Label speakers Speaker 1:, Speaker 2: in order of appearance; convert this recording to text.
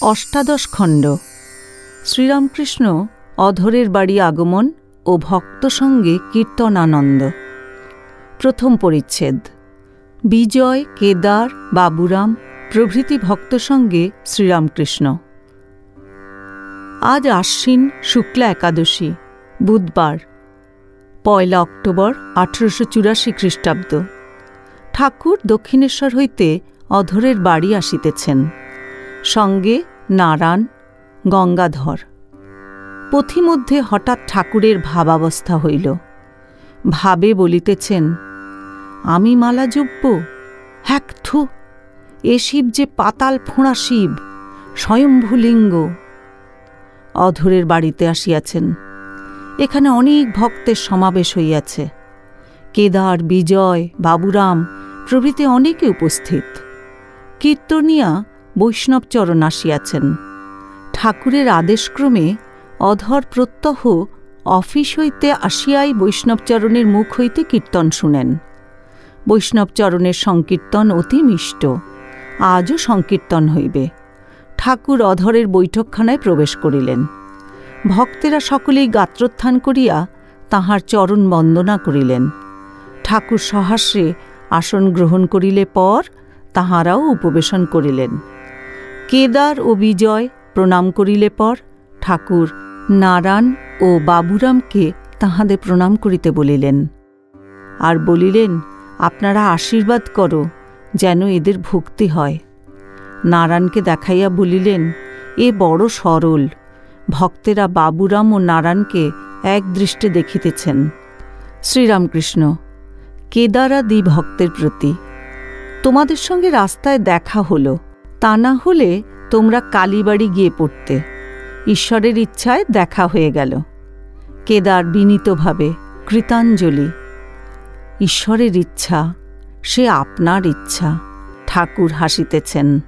Speaker 1: অষ্টাদশ খণ্ড। শ্রীরামকৃষ্ণ অধরের বাড়ি আগমন ও ভক্ত সঙ্গে কীর্তনানন্দ। প্রথম পরিচ্ছেদ। বিজয়, কেদার, বাবুরাম প্রভৃতি ভক্ত সঙ্গে শ্রীরামকৃষ্ণ। আজ আশ্বিন শুক্লা একাদশী, বুধবার, পয়লা অক্টোবর আঠেরোশো চুরাশি খ্রিস্টাব্দ। ঠাকুর দক্ষিণেশ্বর হইতে অধরের বাড়ি আসিতেছেন। সঙ্গে নারায়ণ, গঙ্গাধর। পথিমধ্যে হঠাৎ ঠাকুরের ভাবাবস্থা হইল। ভাবে বলিতেছেন, আমি মালা জুব্ব, হ্যাক থু, এ শিব যে পাতাল ফোঁড়া শিব, স্বয়ম্ভুলিঙ্গ। অধরের বাড়িতে আসিয়াছেন। এখানে অনেক ভক্তের সমাবেশ হইয়াছে। কেদার, বিজয়, বাবুরাম প্রভৃতি অনেকে উপস্থিত। কীর্তনিয়া বৈষ্ণবচরণ আসিয়াছেন। ঠাকুরের আদেশক্রমে অধর প্রত্যহ অফিস হইতে আসিয়াই বৈষ্ণবচরণের মুখ হইতে কীর্তন শুনেন। বৈষ্ণবচরণের সংকীর্তন অতি মিষ্ট, আজও সংকীর্তন হইবে। ঠাকুর অধরের বৈঠকখানায় প্রবেশ করিলেন। ভক্তেরা সকলেই গাত্রোত্থান করিয়া তাহার চরণ বন্দনা করিলেন। ঠাকুর সহাস্যে আসন গ্রহণ করিলে পর তাহারাও উপবেশন করিলেন। কেদার ও বিজয় প্রণাম করিলে পর ঠাকুর নারায়ণ ও বাবুরামকে তাহাদের প্রণাম করিতে বলিলেন। আর বলিলেন, আপনারা আশীর্বাদ করো যেন এদের ভক্তি হয়। নারায়ণকে দেখাইয়া বলিলেন, এ বড় সরল, ভক্তেরা বাবুরাম ও নারায়ণকে এক দৃষ্টে দেখিতেছেন। শ্রীরামকৃষ্ণ, কেদারাদি ভক্তের প্রতি, তোমাদের সঙ্গে রাস্তায় দেখা হলো। তা না হলে তোমরা কালীবাড়ি গিয়ে পড়তে। ঈশ্বরের ইচ্ছায় দেখা হয়ে গেল। কেদার বিনীতভাবে কৃতাঞ্জলি। ঈশ্বরের ইচ্ছা, সে আপনার ইচ্ছা, ঠাকুর হাসিতেছেন।